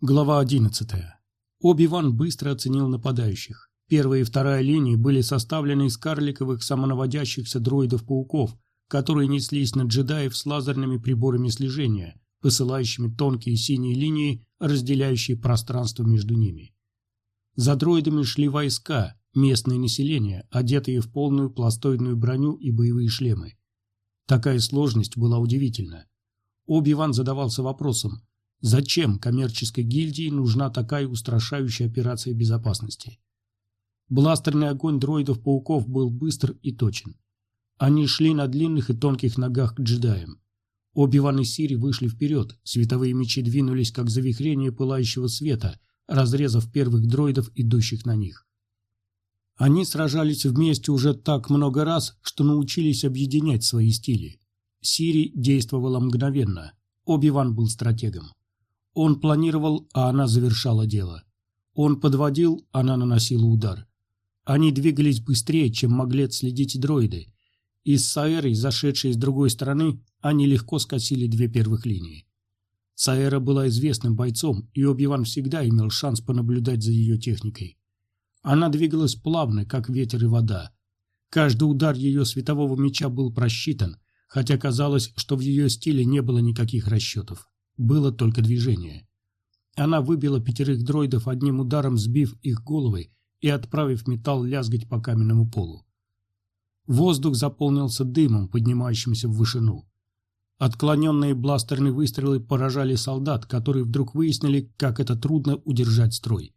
Глава 11. Оби-Ван быстро оценил нападающих. Первая и вторая линии были составлены из карликовых самонаводящихся дроидов-пауков, которые неслись на джедаев с лазерными приборами слежения, посылающими тонкие синие линии, разделяющие пространство между ними. За дроидами шли войска, местное население, одетые в полную пластоидную броню и боевые шлемы. Такая сложность была удивительна. Оби-Ван задавался вопросом, Зачем коммерческой гильдии нужна такая устрашающая операция безопасности? Бластерный огонь дроидов-пауков был быстр и точен. Они шли на длинных и тонких ногах к джедаям. Оби-Ван и Сири вышли вперед, световые мечи двинулись как завихрение пылающего света, разрезав первых дроидов, идущих на них. Они сражались вместе уже так много раз, что научились объединять свои стили. Сири действовала мгновенно. Оби-Ван был стратегом. Он планировал, а она завершала дело. Он подводил, она наносила удар. Они двигались быстрее, чем могли отследить дроиды. И с зашедшей с другой стороны, они легко скосили две первых линии. Саэра была известным бойцом, и Оби-Ван всегда имел шанс понаблюдать за ее техникой. Она двигалась плавно, как ветер и вода. Каждый удар ее светового меча был просчитан, хотя казалось, что в ее стиле не было никаких расчетов. Было только движение. Она выбила пятерых дроидов одним ударом, сбив их головы и отправив металл лязгать по каменному полу. Воздух заполнился дымом, поднимающимся в вышину. Отклоненные бластерные выстрелы поражали солдат, которые вдруг выяснили, как это трудно удержать строй.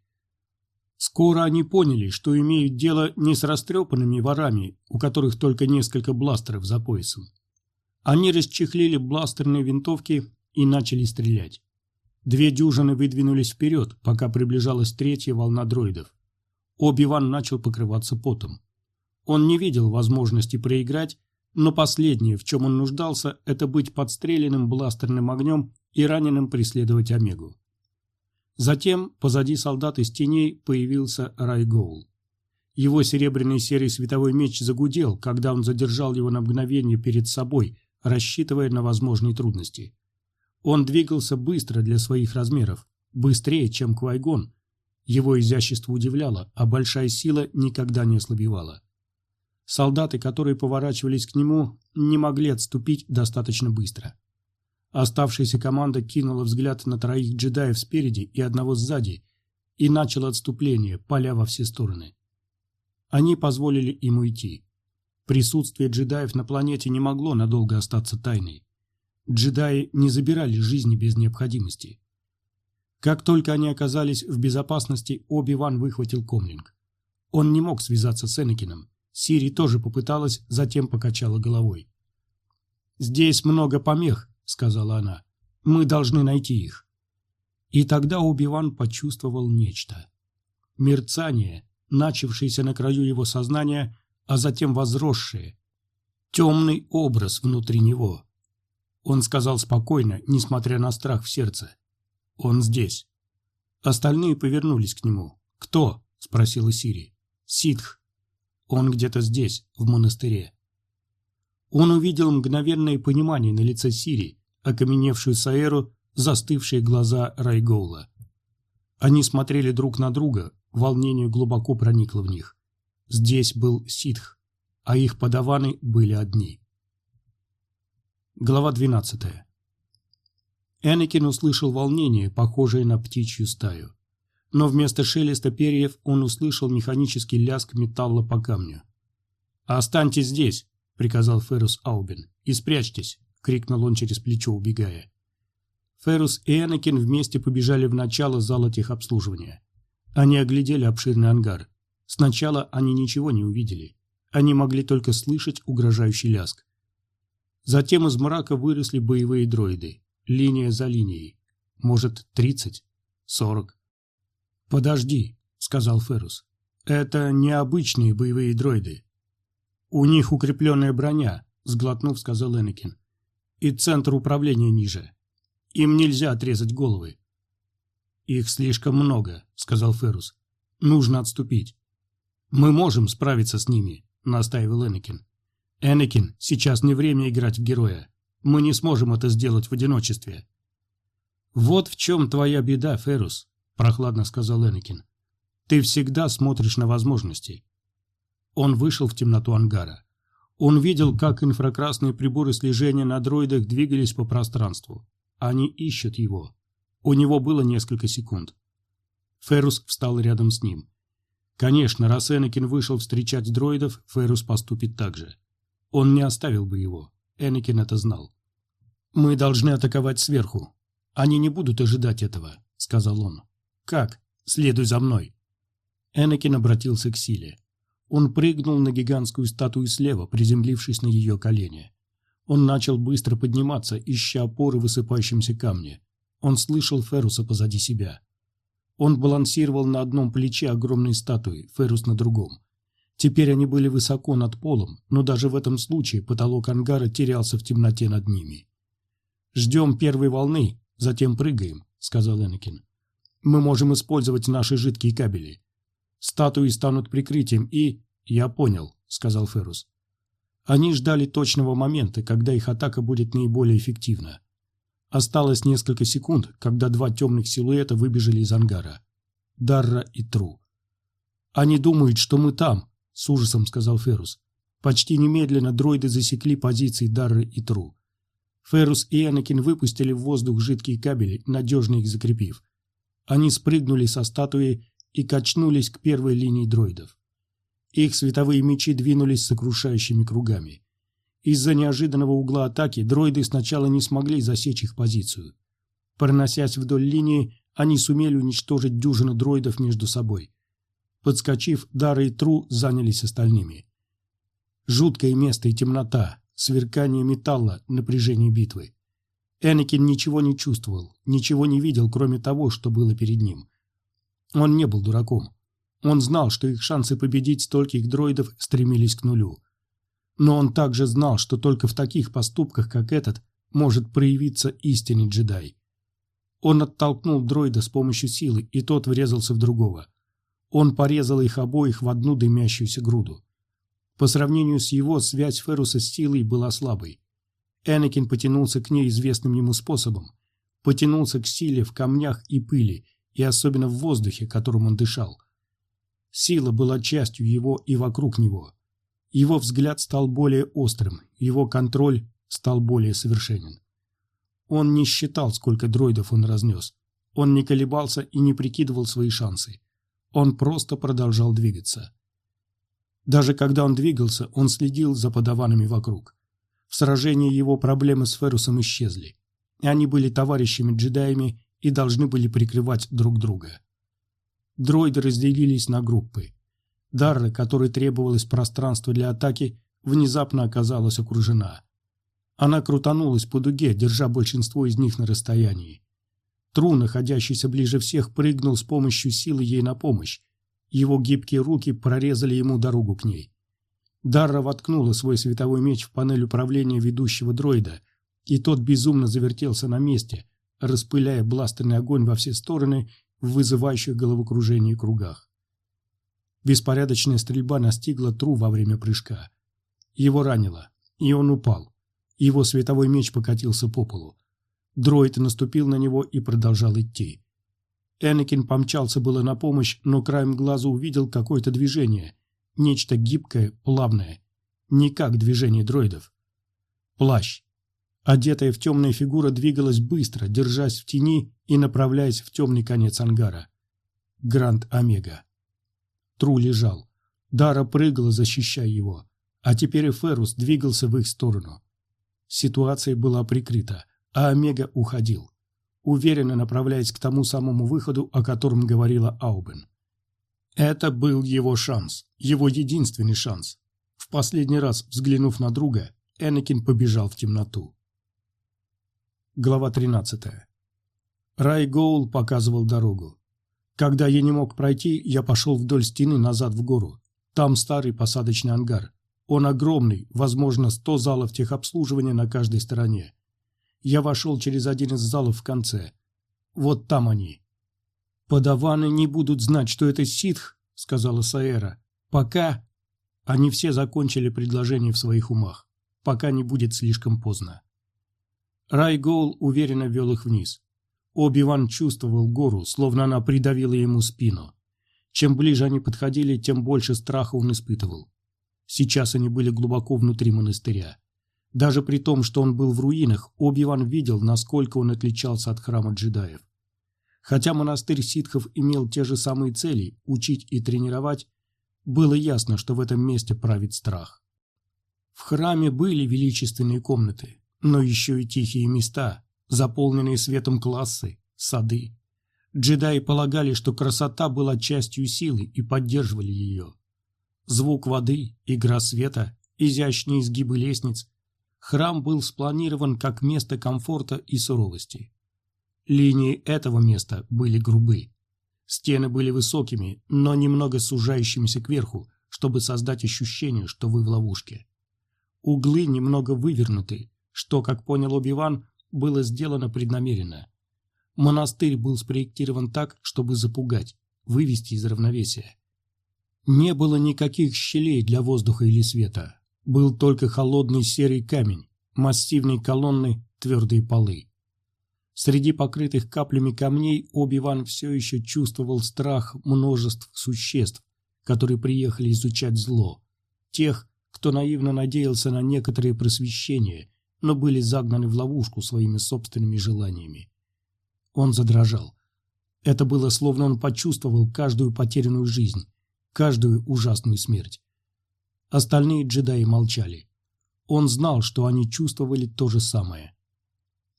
Скоро они поняли, что имеют дело не с растрепанными ворами, у которых только несколько бластеров за поясом. Они расчехлили бластерные винтовки и начали стрелять. Две дюжины выдвинулись вперед, пока приближалась третья волна дроидов. Оби-Ван начал покрываться потом. Он не видел возможности проиграть, но последнее, в чем он нуждался, это быть подстреленным бластерным огнем и раненым преследовать Омегу. Затем позади солдат из теней появился Райгоул. Его серебряный серый световой меч загудел, когда он задержал его на мгновение перед собой, рассчитывая на возможные трудности. Он двигался быстро для своих размеров, быстрее, чем Квайгон. Его изящество удивляло, а большая сила никогда не ослабевала. Солдаты, которые поворачивались к нему, не могли отступить достаточно быстро. Оставшаяся команда кинула взгляд на троих джедаев спереди и одного сзади и начала отступление, поля во все стороны. Они позволили им уйти. Присутствие джедаев на планете не могло надолго остаться тайной. Джедаи не забирали жизни без необходимости. Как только они оказались в безопасности, Оби-Ван выхватил комлинг. Он не мог связаться с Энакином. Сири тоже попыталась, затем покачала головой. «Здесь много помех», — сказала она. «Мы должны найти их». И тогда Оби-Ван почувствовал нечто. Мерцание, начавшееся на краю его сознания, а затем возросшее. Темный образ внутри него. Он сказал спокойно, несмотря на страх в сердце. «Он здесь». Остальные повернулись к нему. «Кто?» – спросила Сири. «Ситх. Он где-то здесь, в монастыре». Он увидел мгновенное понимание на лице Сири, окаменевшую Саэру, застывшие глаза Райгоула. Они смотрели друг на друга, волнение глубоко проникло в них. Здесь был ситх, а их подаваны были одни. Глава 12. Энакин услышал волнение, похожее на птичью стаю. Но вместо шелеста перьев он услышал механический лязг металла по камню. «Останьтесь здесь!» — приказал Феррус Аубин. «И спрячьтесь!» — крикнул он через плечо, убегая. Феррус и Энакин вместе побежали в начало зала техобслуживания. Они оглядели обширный ангар. Сначала они ничего не увидели. Они могли только слышать угрожающий лязг. Затем из мрака выросли боевые дроиды, линия за линией. Может, тридцать? Сорок? «Подожди», — сказал Феррус. «Это необычные боевые дроиды. У них укрепленная броня», — сглотнув, сказал Энакин. «И центр управления ниже. Им нельзя отрезать головы». «Их слишком много», — сказал Феррус. «Нужно отступить». «Мы можем справиться с ними», — настаивал Энакин. «Энакин, сейчас не время играть в героя. Мы не сможем это сделать в одиночестве». «Вот в чем твоя беда, Ферус», – прохладно сказал Энакин. «Ты всегда смотришь на возможности». Он вышел в темноту ангара. Он видел, как инфракрасные приборы слежения на дроидах двигались по пространству. Они ищут его. У него было несколько секунд. Ферус встал рядом с ним. Конечно, раз Энакин вышел встречать дроидов, Ферус поступит так же. Он не оставил бы его. Энакин это знал. «Мы должны атаковать сверху. Они не будут ожидать этого», — сказал он. «Как? Следуй за мной». Энакин обратился к силе. Он прыгнул на гигантскую статую слева, приземлившись на ее колени. Он начал быстро подниматься, ища опоры в высыпающемся камне. Он слышал Феруса позади себя. Он балансировал на одном плече огромной статуи, Ферус на другом. Теперь они были высоко над полом, но даже в этом случае потолок ангара терялся в темноте над ними. «Ждем первой волны, затем прыгаем», — сказал Энакин. «Мы можем использовать наши жидкие кабели. Статуи станут прикрытием и...» «Я понял», — сказал Ферус. Они ждали точного момента, когда их атака будет наиболее эффективна. Осталось несколько секунд, когда два темных силуэта выбежали из ангара. Дарра и Тру. «Они думают, что мы там», — с ужасом сказал Ферус. Почти немедленно дроиды засекли позиции Дарры и Тру. Ферус и Энакин выпустили в воздух жидкие кабели, надежно их закрепив. Они спрыгнули со статуи и качнулись к первой линии дроидов. Их световые мечи двинулись сокрушающими кругами. Из-за неожиданного угла атаки дроиды сначала не смогли засечь их позицию. Проносясь вдоль линии, они сумели уничтожить дюжину дроидов между собой. Подскочив, Дара и Тру занялись остальными. Жуткое место и темнота, сверкание металла, напряжение битвы. Энакин ничего не чувствовал, ничего не видел, кроме того, что было перед ним. Он не был дураком. Он знал, что их шансы победить стольких дроидов стремились к нулю. Но он также знал, что только в таких поступках, как этот, может проявиться истинный джедай. Он оттолкнул дроида с помощью силы, и тот врезался в другого. Он порезал их обоих в одну дымящуюся груду. По сравнению с его, связь Феруса с силой была слабой. Энакин потянулся к ней известным ему способом. Потянулся к силе в камнях и пыли, и особенно в воздухе, которым он дышал. Сила была частью его и вокруг него. Его взгляд стал более острым, его контроль стал более совершенен. Он не считал, сколько дроидов он разнес. Он не колебался и не прикидывал свои шансы. Он просто продолжал двигаться. Даже когда он двигался, он следил за подаванами вокруг. В сражении его проблемы с Ферусом исчезли. Они были товарищами-джедаями и должны были прикрывать друг друга. Дроиды разделились на группы. Дарра, которой требовалось пространство для атаки, внезапно оказалась окружена. Она крутанулась по дуге, держа большинство из них на расстоянии. Тру, находящийся ближе всех, прыгнул с помощью силы ей на помощь. Его гибкие руки прорезали ему дорогу к ней. Дарра воткнула свой световой меч в панель управления ведущего дроида, и тот безумно завертелся на месте, распыляя бластерный огонь во все стороны в вызывающих головокружение кругах. Беспорядочная стрельба настигла Тру во время прыжка. Его ранило, и он упал. Его световой меч покатился по полу. Дроид наступил на него и продолжал идти. Энакин помчался было на помощь, но краем глаза увидел какое-то движение. Нечто гибкое, плавное. Не как движение дроидов. Плащ. Одетая в темная фигура двигалась быстро, держась в тени и направляясь в темный конец ангара. Гранд Омега. Тру лежал. Дара прыгала, защищая его. А теперь и Ферус двигался в их сторону. Ситуация была прикрыта, а Омега уходил, уверенно направляясь к тому самому выходу, о котором говорила Аубен. Это был его шанс, его единственный шанс. В последний раз, взглянув на друга, Энакин побежал в темноту. Глава 13. Рай Гоул показывал дорогу. Когда я не мог пройти, я пошел вдоль стены назад в гору. Там старый посадочный ангар. Он огромный, возможно, сто залов техобслуживания на каждой стороне. Я вошел через один из залов в конце. Вот там они. «Подаваны не будут знать, что это ситх», — сказала Саэра. «Пока...» Они все закончили предложение в своих умах. Пока не будет слишком поздно. Райгоул уверенно вел их вниз. Оби-Ван чувствовал гору, словно она придавила ему спину. Чем ближе они подходили, тем больше страха он испытывал. Сейчас они были глубоко внутри монастыря. Даже при том, что он был в руинах, Оби-Ван видел, насколько он отличался от храма джедаев. Хотя монастырь ситхов имел те же самые цели – учить и тренировать, было ясно, что в этом месте правит страх. В храме были величественные комнаты, но еще и тихие места, заполненные светом классы, сады. Джедаи полагали, что красота была частью силы и поддерживали ее. Звук воды, игра света, изящные изгибы лестниц. Храм был спланирован как место комфорта и суровости. Линии этого места были грубы. Стены были высокими, но немного сужающимися кверху, чтобы создать ощущение, что вы в ловушке. Углы немного вывернуты, что, как понял Оби-Ван, было сделано преднамеренно. Монастырь был спроектирован так, чтобы запугать, вывести из равновесия. Не было никаких щелей для воздуха или света. Был только холодный серый камень, массивные колонны, твердые полы. Среди покрытых каплями камней Оби-Ван все еще чувствовал страх множеств существ, которые приехали изучать зло. Тех, кто наивно надеялся на некоторые просвещения, но были загнаны в ловушку своими собственными желаниями. Он задрожал. Это было словно он почувствовал каждую потерянную жизнь, каждую ужасную смерть. Остальные джедаи молчали. Он знал, что они чувствовали то же самое.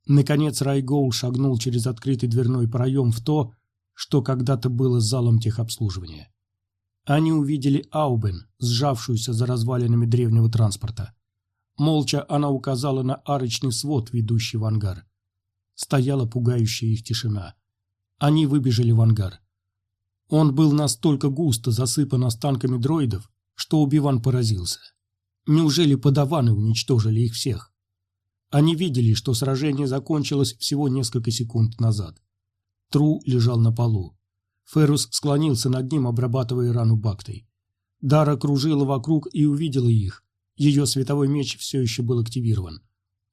Наконец Райгоул шагнул через открытый дверной проем в то, что когда-то было залом техобслуживания. Они увидели Аубен, сжавшуюся за развалинами древнего транспорта. Молча она указала на арочный свод, ведущий в ангар. Стояла пугающая их тишина. Они выбежали в ангар. Он был настолько густо засыпан останками дроидов, что Убиван поразился. Неужели подаваны уничтожили их всех? Они видели, что сражение закончилось всего несколько секунд назад. Тру лежал на полу. Феррус склонился над ним, обрабатывая рану бактой. Дара кружила вокруг и увидела их. Ее световой меч все еще был активирован.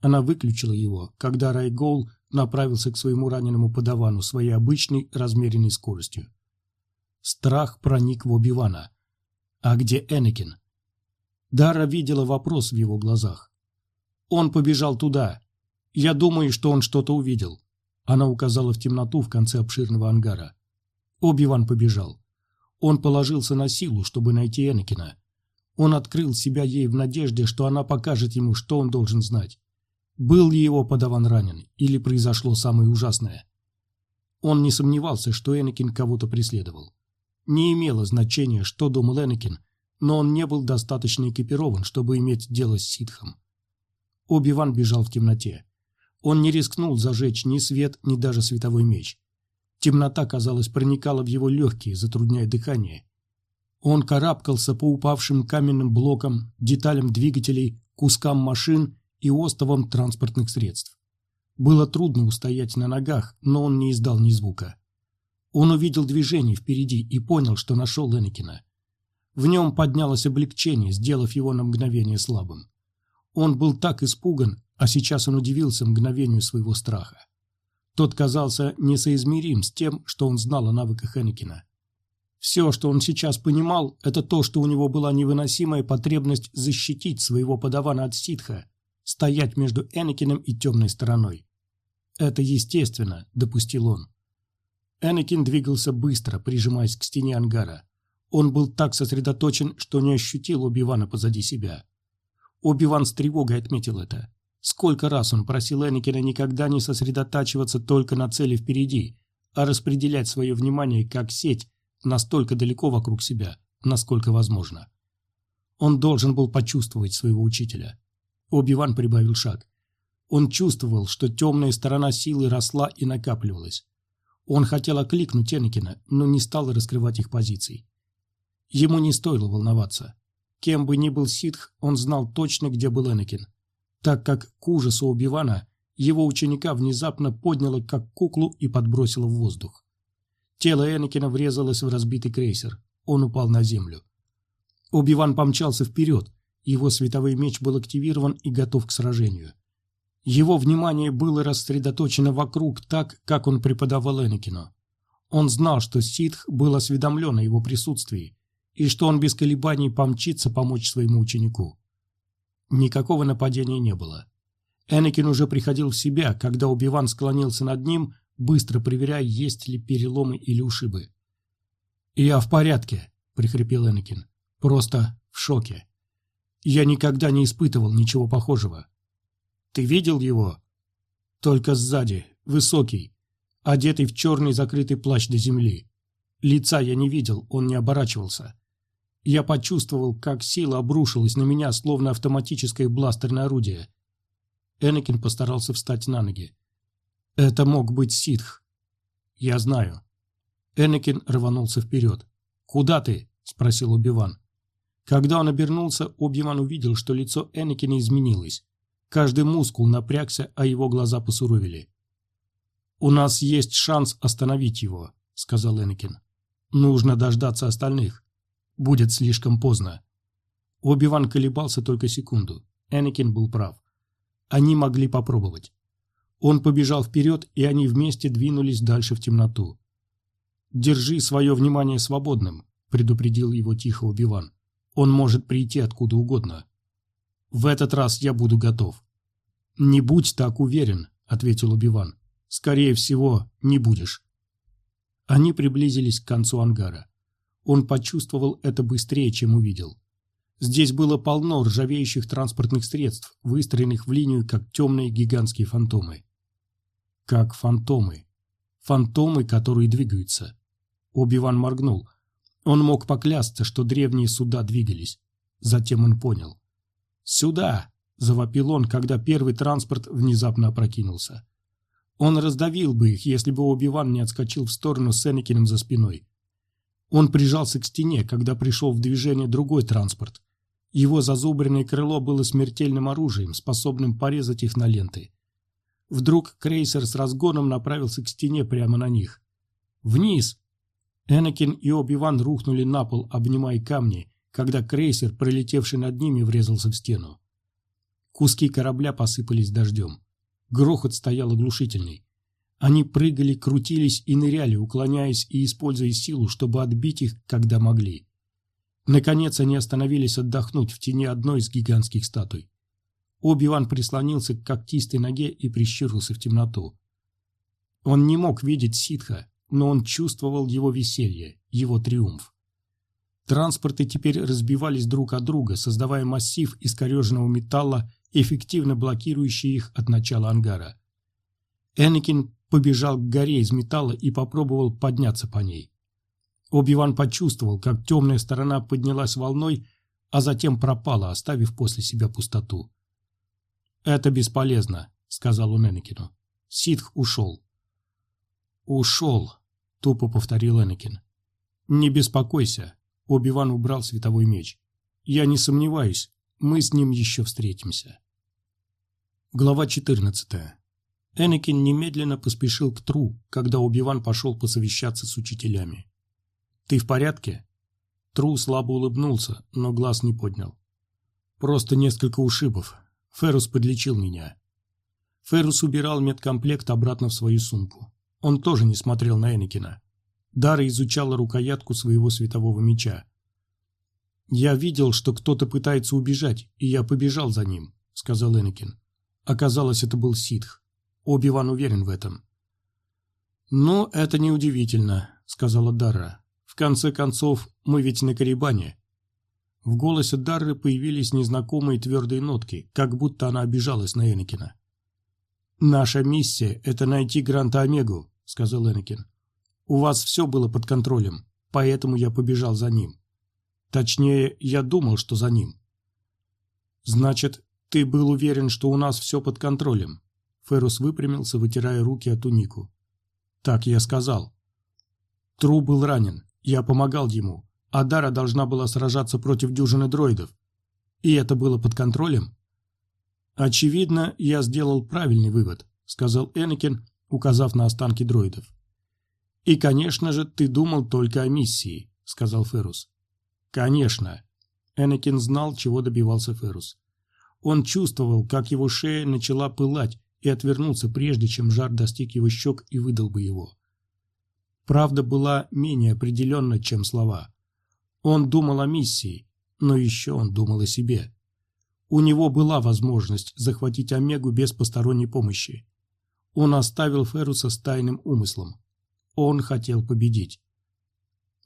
Она выключила его, когда Райгол направился к своему раненому подавану своей обычной размеренной скоростью. Страх проник в Оби-Вана. А где Энакин? Дара видела вопрос в его глазах. Он побежал туда. Я думаю, что он что-то увидел. Она указала в темноту в конце обширного ангара. Оби-Ван побежал. Он положился на силу, чтобы найти Энакина. Он открыл себя ей в надежде, что она покажет ему, что он должен знать. Был ли его подаван ранен, или произошло самое ужасное? Он не сомневался, что Энакин кого-то преследовал. Не имело значения, что думал Энакин, но он не был достаточно экипирован, чтобы иметь дело с ситхом. Оби-Ван бежал в темноте. Он не рискнул зажечь ни свет, ни даже световой меч. Темнота, казалось, проникала в его легкие, затрудняя дыхание. Он карабкался по упавшим каменным блокам, деталям двигателей, кускам машин и остовам транспортных средств. Было трудно устоять на ногах, но он не издал ни звука. Он увидел движение впереди и понял, что нашел Энакина. В нем поднялось облегчение, сделав его на мгновение слабым. Он был так испуган, а сейчас он удивился мгновению своего страха. Тот казался несоизмерим с тем, что он знал о навыках Энакина. Все, что он сейчас понимал, это то, что у него была невыносимая потребность защитить своего подавана от ситха, стоять между Энакином и темной стороной. Это естественно, допустил он. Энакин двигался быстро, прижимаясь к стене ангара. Он был так сосредоточен, что не ощутил Убивана позади себя. Оби-Ван с тревогой отметил это. Сколько раз он просил Энакина никогда не сосредотачиваться только на цели впереди, а распределять свое внимание как сеть настолько далеко вокруг себя, насколько возможно. Он должен был почувствовать своего учителя. Оби-Ван прибавил шаг. Он чувствовал, что темная сторона силы росла и накапливалась. Он хотел окликнуть Энакина, но не стал раскрывать их позиций. Ему не стоило волноваться. Кем бы ни был ситх, он знал точно, где был Энакин, так как к ужасу Убивана его ученика внезапно подняло как куклу и подбросило в воздух. Тело Энакина врезалось в разбитый крейсер. Он упал на землю. Убиван помчался вперед. Его световой меч был активирован и готов к сражению. Его внимание было рассредоточено вокруг так, как он преподавал Энакину. Он знал, что ситх был осведомлен о его присутствии, и что он без колебаний помчится помочь своему ученику. Никакого нападения не было. Энакин уже приходил в себя, когда Убиван склонился над ним, быстро проверяя, есть ли переломы или ушибы. «Я в порядке», — прихрипел Энакин. «Просто в шоке. Я никогда не испытывал ничего похожего. Ты видел его?» «Только сзади, высокий, одетый в черный закрытый плащ до земли. Лица я не видел, он не оборачивался. Я почувствовал, как сила обрушилась на меня, словно автоматическое бластерное орудие. Энакин постарался встать на ноги. Это мог быть ситх. Я знаю. Энакин рванулся вперед. «Куда ты?» – спросил Убиван. Когда он обернулся, Обиван увидел, что лицо Энакина изменилось. Каждый мускул напрягся, а его глаза посуровили. «У нас есть шанс остановить его», — сказал Энакин. «Нужно дождаться остальных. Будет слишком поздно». Оби-Ван колебался только секунду. Энакин был прав. Они могли попробовать. Он побежал вперед, и они вместе двинулись дальше в темноту. «Держи свое внимание свободным», — предупредил его тихо Убиван. «Он может прийти откуда угодно». «В этот раз я буду готов». «Не будь так уверен», — ответил Убиван. Скорее всего, не будешь. Они приблизились к концу ангара. Он почувствовал это быстрее, чем увидел. Здесь было полно ржавеющих транспортных средств, выстроенных в линию, как темные гигантские фантомы. Как фантомы. Фантомы, которые двигаются. Оби-Ван моргнул. Он мог поклясться, что древние суда двигались. Затем он понял. «Сюда!» – завопил он, когда первый транспорт внезапно опрокинулся. Он раздавил бы их, если бы Оби-Ван не отскочил в сторону с Энакином за спиной. Он прижался к стене, когда пришел в движение другой транспорт. Его зазубренное крыло было смертельным оружием, способным порезать их на ленты. Вдруг крейсер с разгоном направился к стене прямо на них. «Вниз!» Энакин и Оби-Ван рухнули на пол, обнимая камни, когда крейсер, пролетевший над ними, врезался в стену. Куски корабля посыпались дождем. Грохот стоял оглушительный. Они прыгали, крутились и ныряли, уклоняясь и используя силу, чтобы отбить их, когда могли. Наконец они остановились отдохнуть в тени одной из гигантских статуй. Оби-Ван прислонился к когтистой ноге и прищурился в темноту. Он не мог видеть ситха, но он чувствовал его веселье, его триумф. Транспорты теперь разбивались друг от друга, создавая массив искореженного металла эффективно блокирующий их от начала ангара. Энакин побежал к горе из металла и попробовал подняться по ней. Оби-Ван почувствовал, как темная сторона поднялась волной, а затем пропала, оставив после себя пустоту. «Это бесполезно», — сказал он Энакину. Ситх ушел. «Ушел», — тупо повторил Энакин. «Не беспокойся», — Оби-Ван убрал световой меч. «Я не сомневаюсь, мы с ним еще встретимся. Глава 14. Энакин немедленно поспешил к Тру, когда Убиван пошел посовещаться с учителями. «Ты в порядке?» Тру слабо улыбнулся, но глаз не поднял. «Просто несколько ушибов. Феррус подлечил меня». Феррус убирал медкомплект обратно в свою сумку. Он тоже не смотрел на Энакина. Дара изучала рукоятку своего светового меча. «Я видел, что кто-то пытается убежать, и я побежал за ним», — сказал Энакин. Оказалось, это был ситх. Оби-Ван уверен в этом. «Ну, это неудивительно», — сказала Дарра. «В конце концов, мы ведь на Карибане». В голосе Дарры появились незнакомые твердые нотки, как будто она обижалась на Энакина. «Наша миссия — это найти Гранта Омегу», — сказал Энакин. «У вас все было под контролем, поэтому я побежал за ним. Точнее, я думал, что за ним. Значит, ты был уверен, что у нас все под контролем? Феррус выпрямился, вытирая руки от тунику. Так я сказал. Тру был ранен, я помогал ему, а Дара должна была сражаться против дюжины дроидов. И это было под контролем? Очевидно, я сделал правильный вывод, сказал Энакин, указав на останки дроидов. И, конечно же, ты думал только о миссии, сказал Феррус. Конечно. Энакин знал, чего добивался Феррус. Он чувствовал, как его шея начала пылать, и отвернулся, прежде чем жар достиг его щек и выдал бы его. Правда была менее определенна, чем слова. Он думал о миссии, но еще он думал о себе. У него была возможность захватить Омегу без посторонней помощи. Он оставил Феруса с тайным умыслом. Он хотел победить.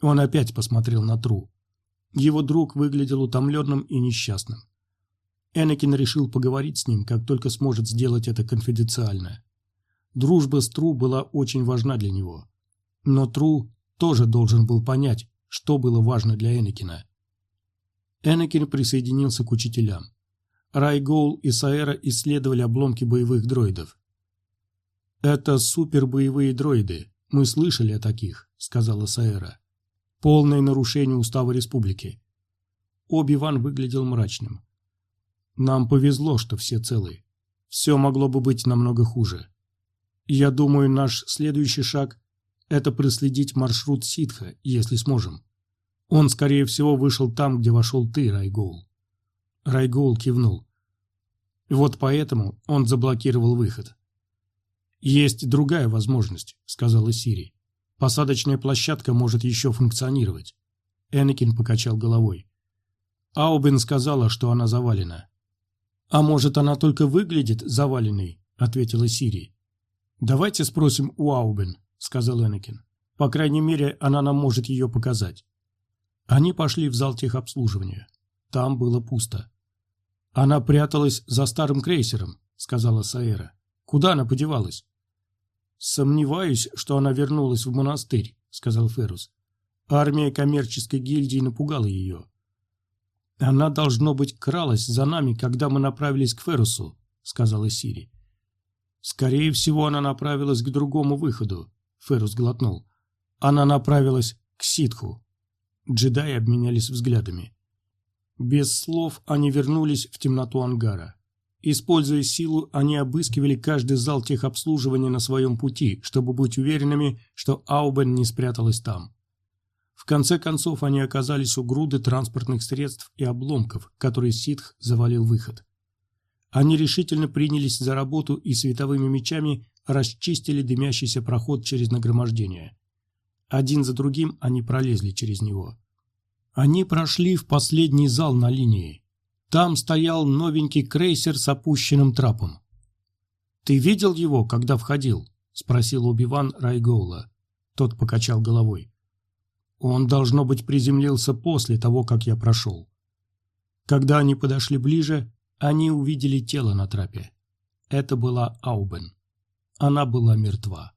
Он опять посмотрел на Тру. Его друг выглядел утомленным и несчастным. Энакин решил поговорить с ним, как только сможет сделать это конфиденциально. Дружба с Тру была очень важна для него. Но Тру тоже должен был понять, что было важно для Энакина. Энакин присоединился к учителям. Райгоул и Саэра исследовали обломки боевых дроидов. «Это супербоевые дроиды. Мы слышали о таких», — сказала Саэра. «Полное нарушение устава республики». Оби-Ван выглядел мрачным. Нам повезло, что все целы. Все могло бы быть намного хуже. Я думаю, наш следующий шаг – это проследить маршрут ситха, если сможем. Он, скорее всего, вышел там, где вошел ты, Райгоул. Райгоул кивнул. Вот поэтому он заблокировал выход. «Есть другая возможность», — сказала Сири. «Посадочная площадка может еще функционировать». Энакин покачал головой. Аубен сказала, что она завалена. «А может, она только выглядит заваленной?» — ответила Сири. «Давайте спросим у Аубен», — сказал Энакин. «По крайней мере, она нам может ее показать». Они пошли в зал техобслуживания. Там было пусто. «Она пряталась за старым крейсером», — сказала Саэра. «Куда она подевалась?» «Сомневаюсь, что она вернулась в монастырь», — сказал Феррус. «Армия коммерческой гильдии напугала ее. «Она, должно быть, кралась за нами, когда мы направились к Феррусу», — сказала Сири. «Скорее всего, она направилась к другому выходу», — Феррус глотнул. «Она направилась к ситху». Джедаи обменялись взглядами. Без слов они вернулись в темноту ангара. Используя силу, они обыскивали каждый зал техобслуживания на своем пути, чтобы быть уверенными, что Аубен не спряталась там. В конце концов они оказались у груды транспортных средств и обломков, которые ситх завалил выход. Они решительно принялись за работу и световыми мечами расчистили дымящийся проход через нагромождение. Один за другим они пролезли через него. Они прошли в последний зал на линии. Там стоял новенький крейсер с опущенным трапом. «Ты видел его, когда входил?» – спросил Убиван Райгоула. Тот покачал головой. Он, должно быть, приземлился после того, как я прошел. Когда они подошли ближе, они увидели тело на трапе. Это была Аубен. Она была мертва.